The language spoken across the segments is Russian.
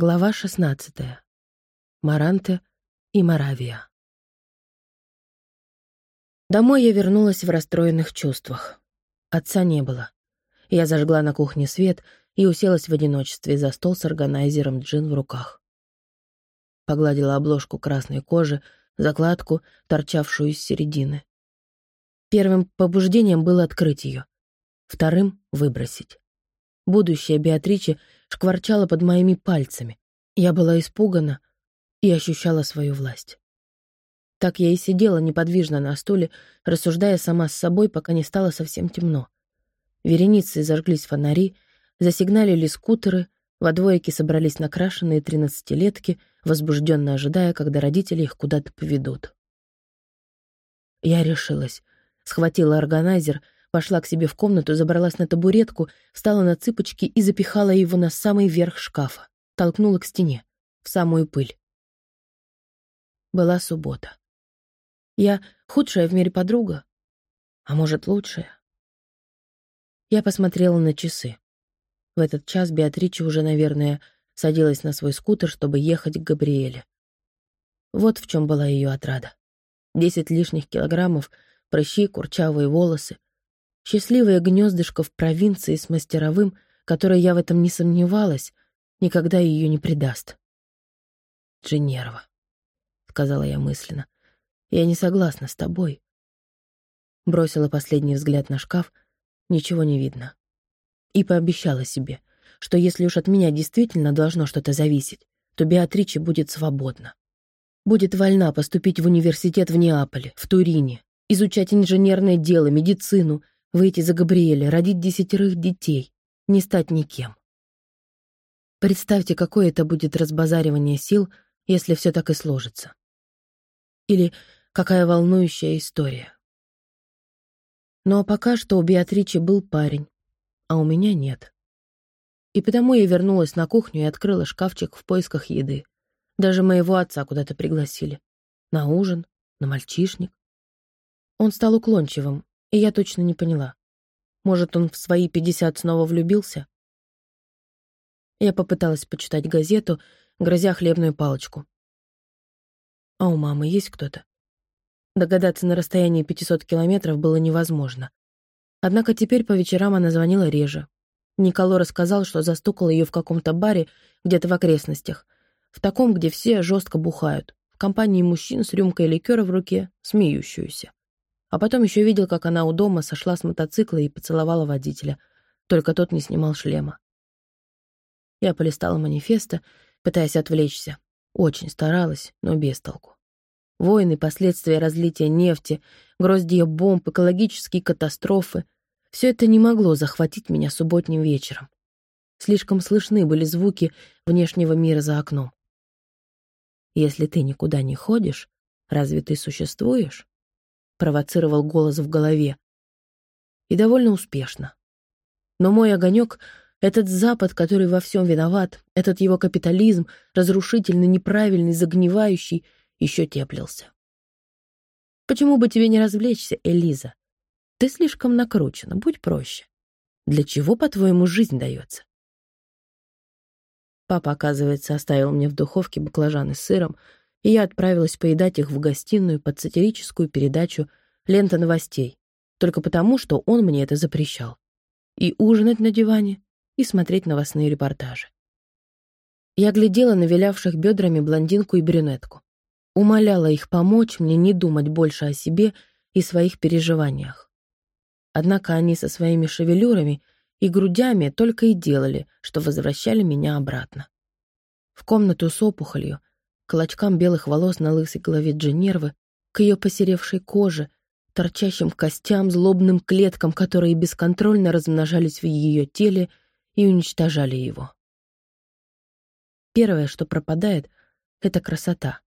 Глава 16. Маранте и Моравия. Домой я вернулась в расстроенных чувствах. Отца не было. Я зажгла на кухне свет и уселась в одиночестве за стол с органайзером джин в руках. Погладила обложку красной кожи, закладку, торчавшую из середины. Первым побуждением было открыть ее, вторым — выбросить. Будущее Беатриче шкварчала под моими пальцами. Я была испугана и ощущала свою власть. Так я и сидела неподвижно на стуле, рассуждая сама с собой, пока не стало совсем темно. Вереницы зажглись фонари, засигналили скутеры, во двойке собрались накрашенные тринадцатилетки, возбужденно ожидая, когда родители их куда-то поведут. Я решилась, схватила органайзер — Пошла к себе в комнату, забралась на табуретку, встала на цыпочки и запихала его на самый верх шкафа. Толкнула к стене, в самую пыль. Была суббота. Я худшая в мире подруга, а может, лучшая. Я посмотрела на часы. В этот час Беатрича уже, наверное, садилась на свой скутер, чтобы ехать к Габриэле. Вот в чем была ее отрада. Десять лишних килограммов, прыщи, курчавые волосы, Счастливое гнездышко в провинции с мастеровым, которое я в этом не сомневалась, никогда ее не предаст. «Дженерва», — сказала я мысленно, — «я не согласна с тобой». Бросила последний взгляд на шкаф, ничего не видно. И пообещала себе, что если уж от меня действительно должно что-то зависеть, то Беатриче будет свободна. Будет вольна поступить в университет в Неаполе, в Турине, изучать инженерное дело, медицину — выйти за Габриэля, родить десятерых детей, не стать никем. Представьте, какое это будет разбазаривание сил, если все так и сложится. Или какая волнующая история. Ну а пока что у Беатричи был парень, а у меня нет. И потому я вернулась на кухню и открыла шкафчик в поисках еды. Даже моего отца куда-то пригласили. На ужин, на мальчишник. Он стал уклончивым, и я точно не поняла. Может, он в свои пятьдесят снова влюбился? Я попыталась почитать газету, грозя хлебную палочку. А у мамы есть кто-то? Догадаться на расстоянии 500 километров было невозможно. Однако теперь по вечерам она звонила реже. Николо рассказал, что застукал ее в каком-то баре где-то в окрестностях, в таком, где все жестко бухают, в компании мужчин с рюмкой ликера в руке, смеющуюся. А потом еще видел, как она у дома сошла с мотоцикла и поцеловала водителя. Только тот не снимал шлема. Я полистала манифеста, пытаясь отвлечься. Очень старалась, но без толку. Войны, последствия разлития нефти, гроздья бомб, экологические катастрофы — все это не могло захватить меня субботним вечером. Слишком слышны были звуки внешнего мира за окном. Если ты никуда не ходишь, разве ты существуешь? Провоцировал голос в голове. И довольно успешно. Но мой огонек, этот Запад, который во всем виноват, этот его капитализм, разрушительный, неправильный, загнивающий, еще теплился. Почему бы тебе не развлечься, Элиза? Ты слишком накручена, будь проще. Для чего, по-твоему, жизнь дается? Папа, оказывается, оставил мне в духовке баклажаны с сыром, и я отправилась поедать их в гостиную под сатирическую передачу «Лента новостей», только потому, что он мне это запрещал. И ужинать на диване, и смотреть новостные репортажи. Я глядела на вилявших бедрами блондинку и брюнетку. Умоляла их помочь мне не думать больше о себе и своих переживаниях. Однако они со своими шевелюрами и грудями только и делали, что возвращали меня обратно. В комнату с опухолью, клочкам белых волос на лысой голове Дженервы, к ее посеревшей коже, торчащим костям, злобным клеткам, которые бесконтрольно размножались в ее теле и уничтожали его. Первое, что пропадает, — это красота.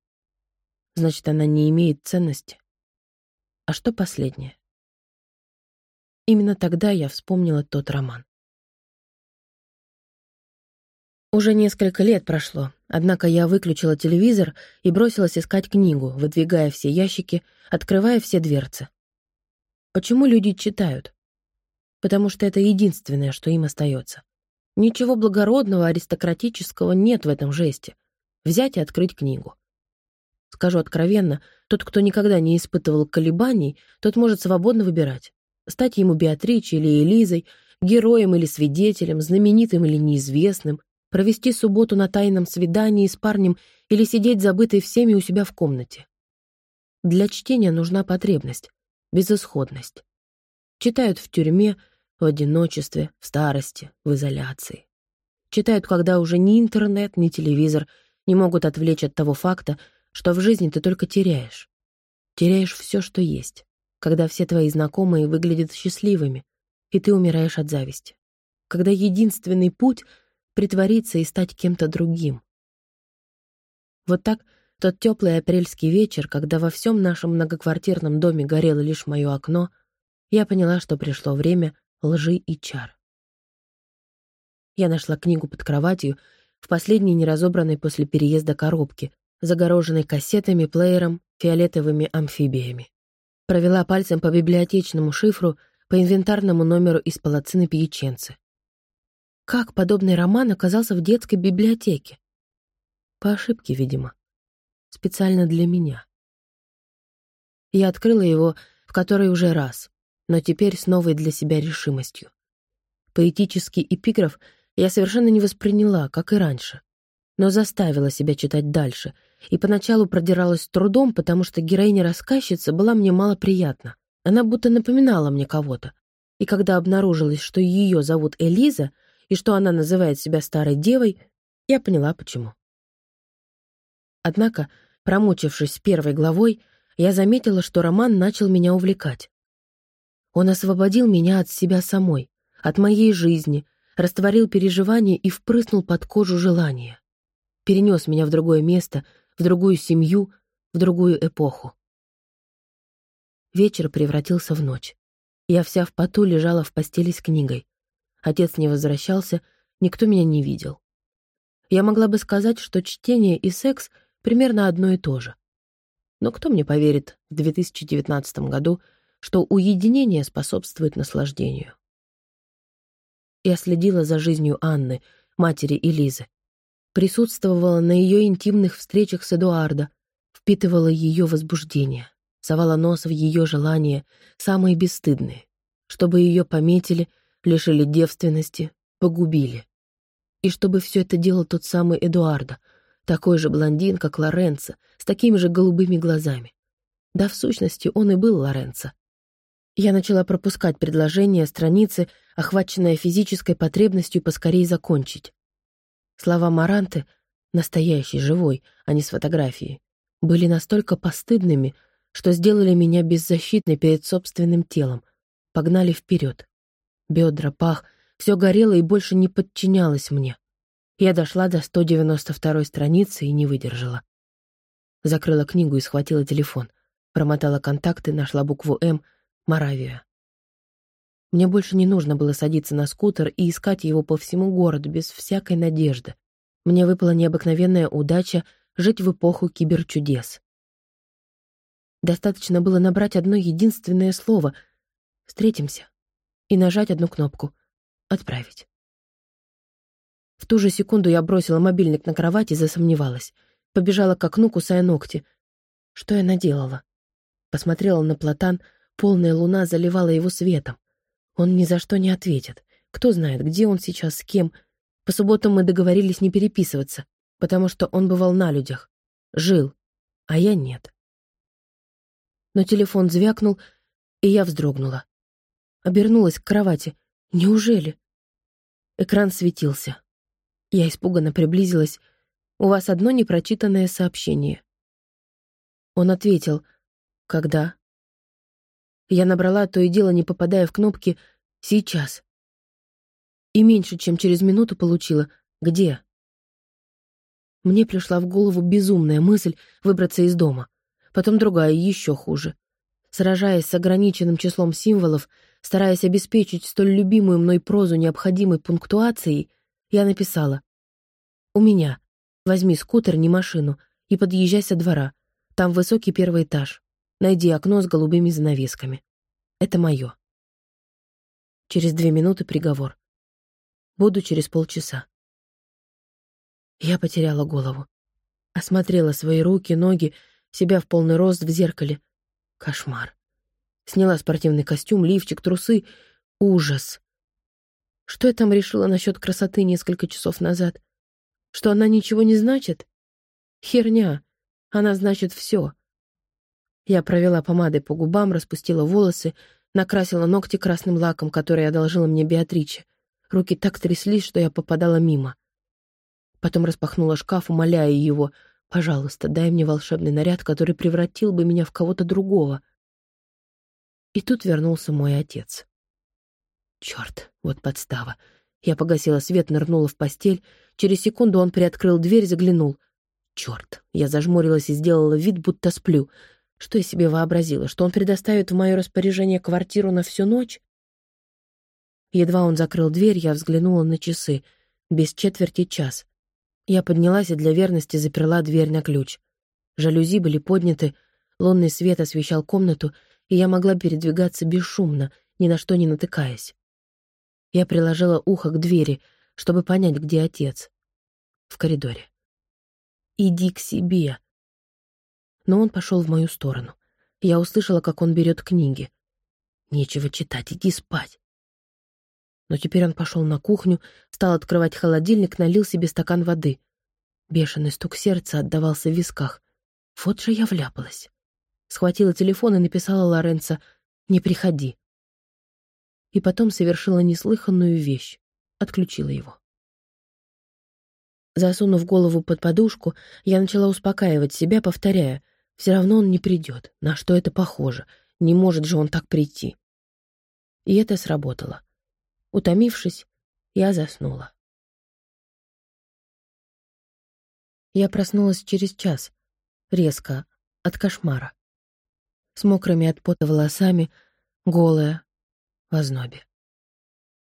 Значит, она не имеет ценности. А что последнее? Именно тогда я вспомнила тот роман. Уже несколько лет прошло, однако я выключила телевизор и бросилась искать книгу, выдвигая все ящики, открывая все дверцы. Почему люди читают? Потому что это единственное, что им остается. Ничего благородного, аристократического нет в этом жесте. Взять и открыть книгу. Скажу откровенно, тот, кто никогда не испытывал колебаний, тот может свободно выбирать. Стать ему Беатричей или Элизой, героем или свидетелем, знаменитым или неизвестным, провести субботу на тайном свидании с парнем или сидеть забытой всеми у себя в комнате. Для чтения нужна потребность, безысходность. Читают в тюрьме, в одиночестве, в старости, в изоляции. Читают, когда уже ни интернет, ни телевизор не могут отвлечь от того факта, что в жизни ты только теряешь. Теряешь все, что есть, когда все твои знакомые выглядят счастливыми, и ты умираешь от зависти. Когда единственный путь — притвориться и стать кем-то другим. Вот так тот теплый апрельский вечер, когда во всем нашем многоквартирном доме горело лишь мое окно, я поняла, что пришло время лжи и чар. Я нашла книгу под кроватью в последней неразобранной после переезда коробке, загороженной кассетами, плеером, фиолетовыми амфибиями. Провела пальцем по библиотечному шифру, по инвентарному номеру из палацины Пьяченцы. Как подобный роман оказался в детской библиотеке? По ошибке, видимо. Специально для меня. Я открыла его в который уже раз, но теперь с новой для себя решимостью. Поэтический эпиграф я совершенно не восприняла, как и раньше, но заставила себя читать дальше — и поначалу продиралась трудом, потому что героиня-рассказчица была мне малоприятна. Она будто напоминала мне кого-то. И когда обнаружилось, что ее зовут Элиза, и что она называет себя старой девой, я поняла, почему. Однако, промучившись первой главой, я заметила, что роман начал меня увлекать. Он освободил меня от себя самой, от моей жизни, растворил переживания и впрыснул под кожу желания. Перенес меня в другое место — в другую семью, в другую эпоху. Вечер превратился в ночь. Я вся в поту лежала в постели с книгой. Отец не возвращался, никто меня не видел. Я могла бы сказать, что чтение и секс примерно одно и то же. Но кто мне поверит в 2019 году, что уединение способствует наслаждению? Я следила за жизнью Анны, матери Элизы присутствовала на ее интимных встречах с Эдуардо, впитывала ее возбуждение, совала нос в ее желания, самые бесстыдные, чтобы ее пометили, лишили девственности, погубили. И чтобы все это делал тот самый Эдуардо, такой же блондин, как Лоренцо, с такими же голубыми глазами. Да, в сущности, он и был Лоренцо. Я начала пропускать предложения, страницы, охваченная физической потребностью поскорей закончить. Слова Маранты, настоящий, живой, а не с фотографии, были настолько постыдными, что сделали меня беззащитной перед собственным телом, погнали вперед. Бедра, пах, все горело и больше не подчинялось мне. Я дошла до 192 страницы и не выдержала. Закрыла книгу и схватила телефон. Промотала контакты, нашла букву «М», Моравия. Мне больше не нужно было садиться на скутер и искать его по всему городу без всякой надежды. Мне выпала необыкновенная удача жить в эпоху киберчудес. Достаточно было набрать одно единственное слово «Встретимся» и нажать одну кнопку «Отправить». В ту же секунду я бросила мобильник на кровать и засомневалась. Побежала к окну, кусая ногти. Что я наделала? Посмотрела на платан, полная луна заливала его светом. Он ни за что не ответит. Кто знает, где он сейчас, с кем. По субботам мы договорились не переписываться, потому что он бывал на людях. Жил, а я нет. Но телефон звякнул, и я вздрогнула. Обернулась к кровати. Неужели? Экран светился. Я испуганно приблизилась. «У вас одно непрочитанное сообщение». Он ответил. «Когда?» Я набрала то и дело, не попадая в кнопки «Сейчас». И меньше, чем через минуту получила «Где?». Мне пришла в голову безумная мысль выбраться из дома. Потом другая, еще хуже. Сражаясь с ограниченным числом символов, стараясь обеспечить столь любимую мной прозу необходимой пунктуацией, я написала «У меня. Возьми скутер, не машину, и подъезжай со двора. Там высокий первый этаж. Найди окно с голубыми занавесками. Это мое. Через две минуты приговор. Буду через полчаса. Я потеряла голову. Осмотрела свои руки, ноги, себя в полный рост в зеркале. Кошмар. Сняла спортивный костюм, лифчик, трусы. Ужас. Что я там решила насчет красоты несколько часов назад? Что она ничего не значит? Херня. Она значит все. Я провела помадой по губам, распустила волосы, накрасила ногти красным лаком, который одолжила мне Беатриче. Руки так тряслись, что я попадала мимо. Потом распахнула шкаф, умоляя его, «Пожалуйста, дай мне волшебный наряд, который превратил бы меня в кого-то другого». И тут вернулся мой отец. Черт, вот подстава. Я погасила свет, нырнула в постель. Через секунду он приоткрыл дверь, заглянул. Черт, я зажмурилась и сделала вид, будто сплю. Что я себе вообразила, что он предоставит в мое распоряжение квартиру на всю ночь? Едва он закрыл дверь, я взглянула на часы. Без четверти час. Я поднялась и для верности заперла дверь на ключ. Жалюзи были подняты, лунный свет освещал комнату, и я могла передвигаться бесшумно, ни на что не натыкаясь. Я приложила ухо к двери, чтобы понять, где отец. В коридоре. «Иди к себе!» Но он пошел в мою сторону. Я услышала, как он берет книги. «Нечего читать, иди спать!» Но теперь он пошел на кухню, стал открывать холодильник, налил себе стакан воды. Бешеный стук сердца отдавался в висках. Вот же я вляпалась. Схватила телефон и написала Лоренцо «Не приходи». И потом совершила неслыханную вещь. Отключила его. Засунув голову под подушку, я начала успокаивать себя, повторяя, «Все равно он не придет. На что это похоже? Не может же он так прийти». И это сработало. Утомившись, я заснула. Я проснулась через час, резко, от кошмара. С мокрыми от пота волосами, голая, в ознобе.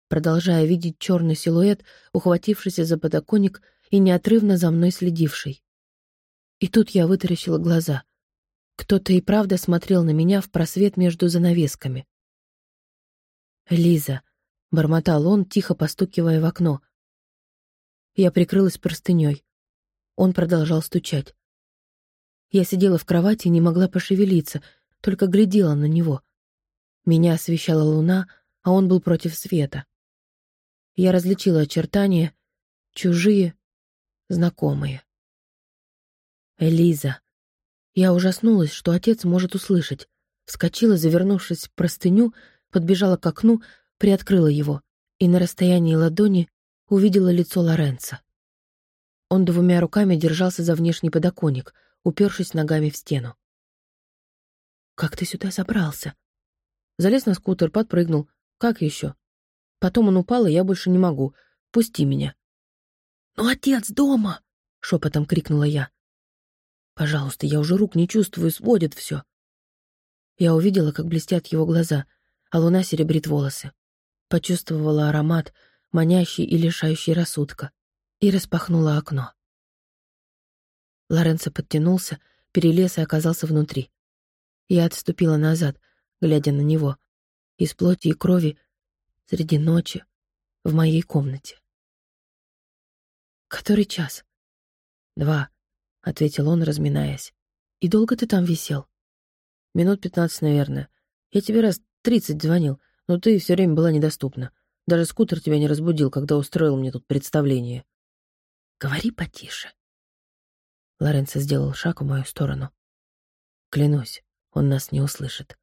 Продолжая видеть черный силуэт, ухватившийся за подоконник и неотрывно за мной следивший. И тут я вытаращила глаза. Кто-то и правда смотрел на меня в просвет между занавесками. «Лиза», — бормотал он, тихо постукивая в окно. Я прикрылась простыней. Он продолжал стучать. Я сидела в кровати и не могла пошевелиться, только глядела на него. Меня освещала луна, а он был против света. Я различила очертания, чужие, знакомые. Элиза. Я ужаснулась, что отец может услышать. Вскочила, завернувшись в простыню, подбежала к окну, приоткрыла его и на расстоянии ладони увидела лицо Лоренца. Он двумя руками держался за внешний подоконник, упершись ногами в стену. «Как ты сюда забрался?» Залез на скутер, подпрыгнул. «Как еще?» Потом он упал, и я больше не могу. Пусти меня. «Ну, отец дома!» — шепотом крикнула я. «Пожалуйста, я уже рук не чувствую, сводит все». Я увидела, как блестят его глаза, а луна серебрит волосы почувствовала аромат, манящий и лишающий рассудка, и распахнула окно. Лоренцо подтянулся, перелез и оказался внутри. Я отступила назад, глядя на него, из плоти и крови, среди ночи, в моей комнате. «Который час?» «Два», — ответил он, разминаясь. «И долго ты там висел?» «Минут пятнадцать, наверное. Я тебе раз тридцать звонил но ты все время была недоступна. Даже скутер тебя не разбудил, когда устроил мне тут представление. Говори потише. Лоренцо сделал шаг в мою сторону. Клянусь, он нас не услышит.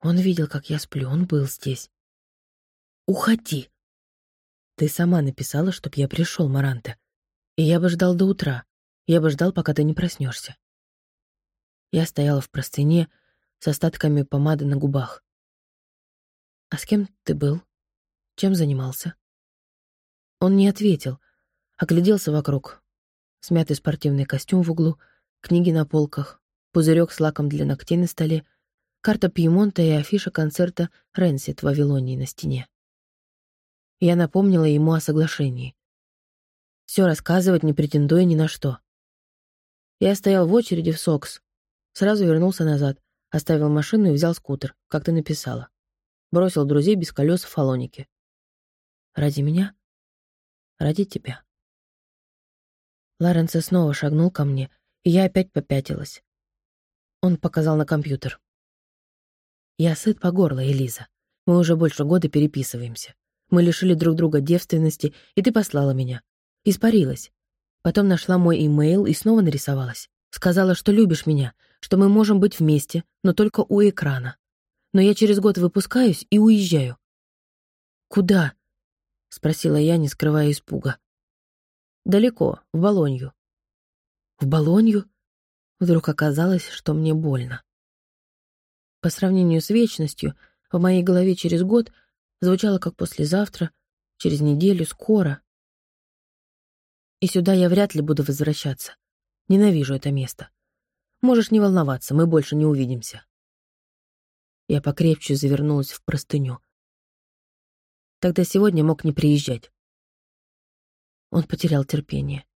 Он видел, как я сплю, он был здесь. Уходи. Ты сама написала, чтоб я пришел, Маранта. И я бы ждал до утра. Я бы ждал, пока ты не проснешься. Я стояла в простыне с остатками помады на губах. «А с кем ты был? Чем занимался?» Он не ответил, огляделся вокруг. Смятый спортивный костюм в углу, книги на полках, пузырек с лаком для ногтей на столе, карта Пьемонта и афиша концерта «Ренсит» в Вавилонии на стене. Я напомнила ему о соглашении. Все рассказывать, не претендуя ни на что. Я стоял в очереди в СОКС. Сразу вернулся назад, оставил машину и взял скутер, как ты написала бросил друзей без колес в фалонике. Ради меня? Ради тебя. Лоренцо снова шагнул ко мне, и я опять попятилась. Он показал на компьютер. «Я сыт по горло, Элиза. Мы уже больше года переписываемся. Мы лишили друг друга девственности, и ты послала меня. Испарилась. Потом нашла мой имейл и снова нарисовалась. Сказала, что любишь меня, что мы можем быть вместе, но только у экрана. Но я через год выпускаюсь и уезжаю. «Куда?» — спросила я, не скрывая испуга. «Далеко, в Болонью». «В Болонью?» Вдруг оказалось, что мне больно. По сравнению с вечностью, в моей голове через год звучало как послезавтра, через неделю, скоро. И сюда я вряд ли буду возвращаться. Ненавижу это место. Можешь не волноваться, мы больше не увидимся. Я покрепче завернулась в простыню. Тогда сегодня мог не приезжать. Он потерял терпение.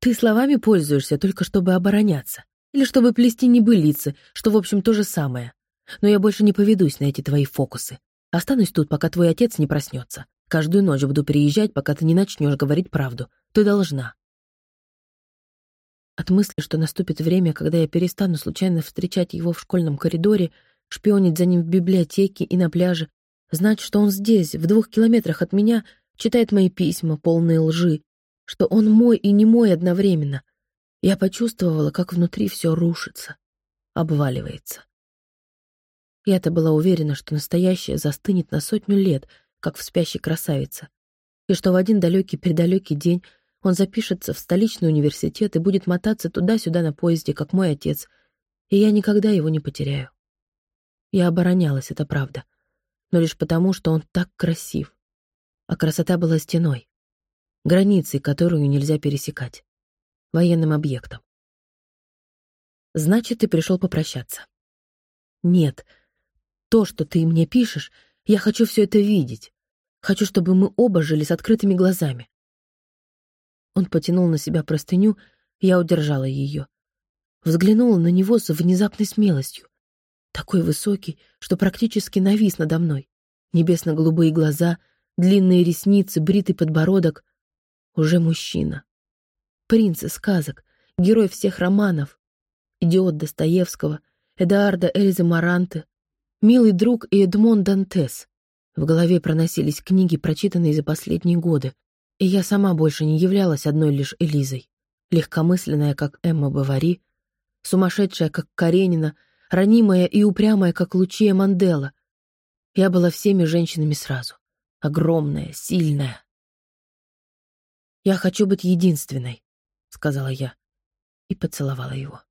Ты словами пользуешься только чтобы обороняться. Или чтобы плести небылицы, что, в общем, то же самое. Но я больше не поведусь на эти твои фокусы. Останусь тут, пока твой отец не проснется. Каждую ночь буду приезжать, пока ты не начнешь говорить правду. Ты должна. От мысли, что наступит время, когда я перестану случайно встречать его в школьном коридоре, шпионить за ним в библиотеке и на пляже, знать, что он здесь, в двух километрах от меня, читает мои письма, полные лжи, что он мой и не мой одновременно. Я почувствовала, как внутри все рушится, обваливается. Я-то была уверена, что настоящее застынет на сотню лет, как в спящей красавице, и что в один далекий-предалекий день он запишется в столичный университет и будет мотаться туда-сюда на поезде, как мой отец, и я никогда его не потеряю. Я оборонялась, это правда, но лишь потому, что он так красив. А красота была стеной границей, которую нельзя пересекать, военным объектом. Значит, ты пришел попрощаться. Нет, то, что ты мне пишешь, я хочу все это видеть. Хочу, чтобы мы оба жили с открытыми глазами. Он потянул на себя простыню, я удержала ее. Взглянула на него с внезапной смелостью. Такой высокий, что практически навис надо мной. Небесно-голубые глаза, длинные ресницы, бритый подбородок, уже мужчина. Принц из сказок, герой всех романов, идиот Достоевского, Эдуарда Эльзы Маранте, милый друг и Эдмон Дантес. В голове проносились книги, прочитанные за последние годы, и я сама больше не являлась одной лишь Элизой. Легкомысленная, как Эмма Бавари, сумасшедшая, как Каренина, ранимая и упрямая, как Лучия Мандела. Я была всеми женщинами сразу. Огромная, сильная, «Я хочу быть единственной», — сказала я и поцеловала его.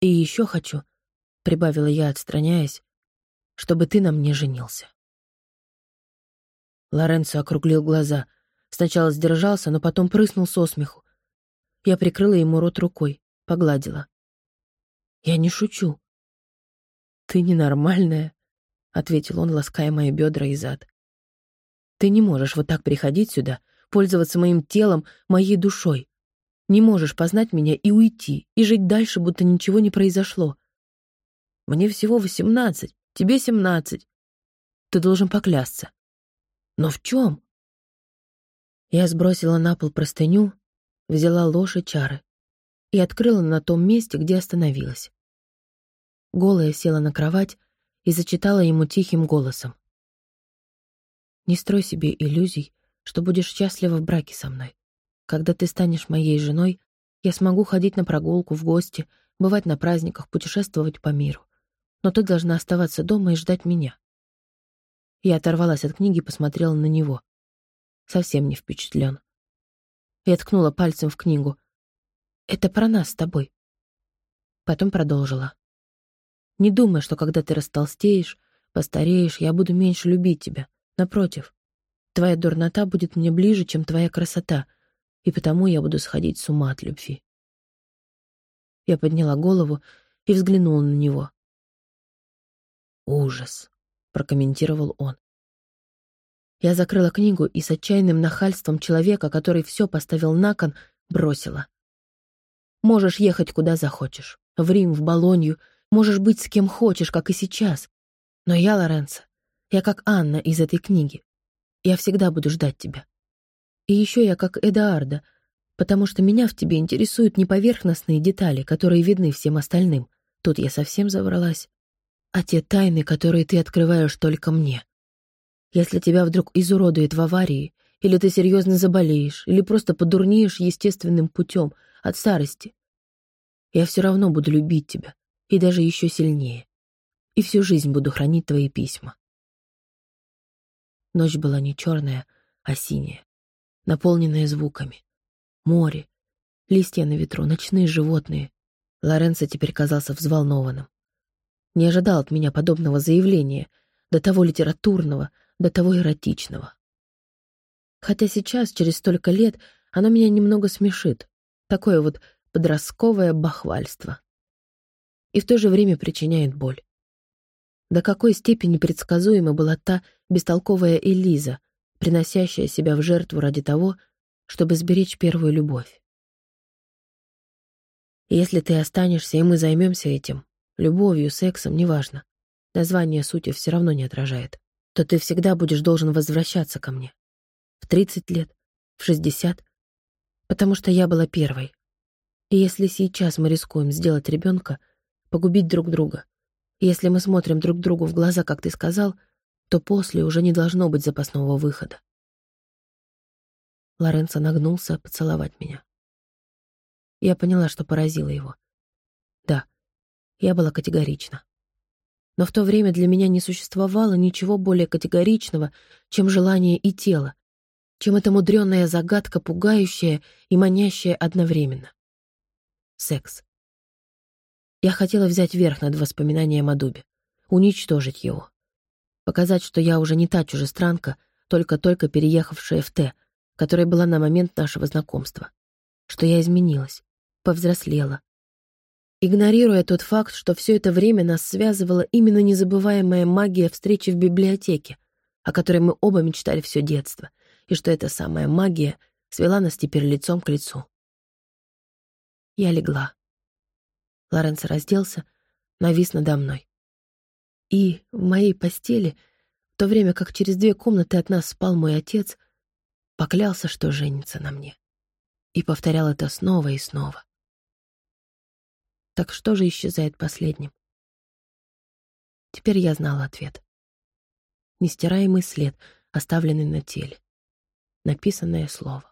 «И еще хочу», — прибавила я, отстраняясь, «чтобы ты на мне женился». Лоренцо округлил глаза. Сначала сдержался, но потом прыснул со смеху. Я прикрыла ему рот рукой, погладила. «Я не шучу». «Ты ненормальная», — ответил он, лаская мои бедра и зад. «Ты не можешь вот так приходить сюда пользоваться моим телом, моей душой. Не можешь познать меня и уйти, и жить дальше, будто ничего не произошло. Мне всего восемнадцать, тебе семнадцать. Ты должен поклясться. Но в чем? Я сбросила на пол простыню, взяла ложь и чары и открыла на том месте, где остановилась. Голая села на кровать и зачитала ему тихим голосом. «Не строй себе иллюзий, что будешь счастлива в браке со мной. Когда ты станешь моей женой, я смогу ходить на прогулку, в гости, бывать на праздниках, путешествовать по миру. Но ты должна оставаться дома и ждать меня. Я оторвалась от книги и посмотрела на него. Совсем не впечатлен. Я ткнула пальцем в книгу. «Это про нас с тобой». Потом продолжила. «Не думай, что когда ты растолстеешь, постареешь, я буду меньше любить тебя. Напротив, Твоя дурнота будет мне ближе, чем твоя красота, и потому я буду сходить с ума от любви. Я подняла голову и взглянула на него. «Ужас», — прокомментировал он. Я закрыла книгу и с отчаянным нахальством человека, который все поставил на кон, бросила. «Можешь ехать куда захочешь. В Рим, в Болонью. Можешь быть с кем хочешь, как и сейчас. Но я, Лоренцо, я как Анна из этой книги. Я всегда буду ждать тебя. И еще я как Эдаарда, потому что меня в тебе интересуют не поверхностные детали, которые видны всем остальным. Тут я совсем завралась. А те тайны, которые ты открываешь только мне. Если тебя вдруг изуродует в аварии, или ты серьезно заболеешь, или просто подурнеешь естественным путем от старости, я все равно буду любить тебя, и даже еще сильнее. И всю жизнь буду хранить твои письма. Ночь была не черная, а синяя, наполненная звуками. Море, листья на ветру, ночные животные. Лоренцо теперь казался взволнованным. Не ожидал от меня подобного заявления, до того литературного, до того эротичного. Хотя сейчас, через столько лет, оно меня немного смешит. Такое вот подростковое бахвальство. И в то же время причиняет боль. До какой степени предсказуема была та бестолковая Элиза, приносящая себя в жертву ради того, чтобы сберечь первую любовь. если ты останешься, и мы займемся этим, любовью, сексом, неважно, название сути все равно не отражает, то ты всегда будешь должен возвращаться ко мне. В 30 лет, в 60, потому что я была первой. И если сейчас мы рискуем сделать ребенка, погубить друг друга, если мы смотрим друг другу в глаза, как ты сказал, то после уже не должно быть запасного выхода. Лоренцо нагнулся поцеловать меня. Я поняла, что поразило его. Да, я была категорична. Но в то время для меня не существовало ничего более категоричного, чем желание и тело, чем эта мудрёная загадка, пугающая и манящая одновременно. Секс. Я хотела взять верх над воспоминанием о Дубе, уничтожить его. Показать, что я уже не та чужестранка, только-только переехавшая в Т, которая была на момент нашего знакомства. Что я изменилась, повзрослела. Игнорируя тот факт, что все это время нас связывала именно незабываемая магия встречи в библиотеке, о которой мы оба мечтали все детство — и что эта самая магия свела нас теперь лицом к лицу. Я легла. Лоренцо разделся, навис надо мной. И в моей постели, в то время как через две комнаты от нас спал мой отец, поклялся, что женится на мне. И повторял это снова и снова. Так что же исчезает последним? Теперь я знала ответ. Нестираемый след, оставленный на теле написанное слово.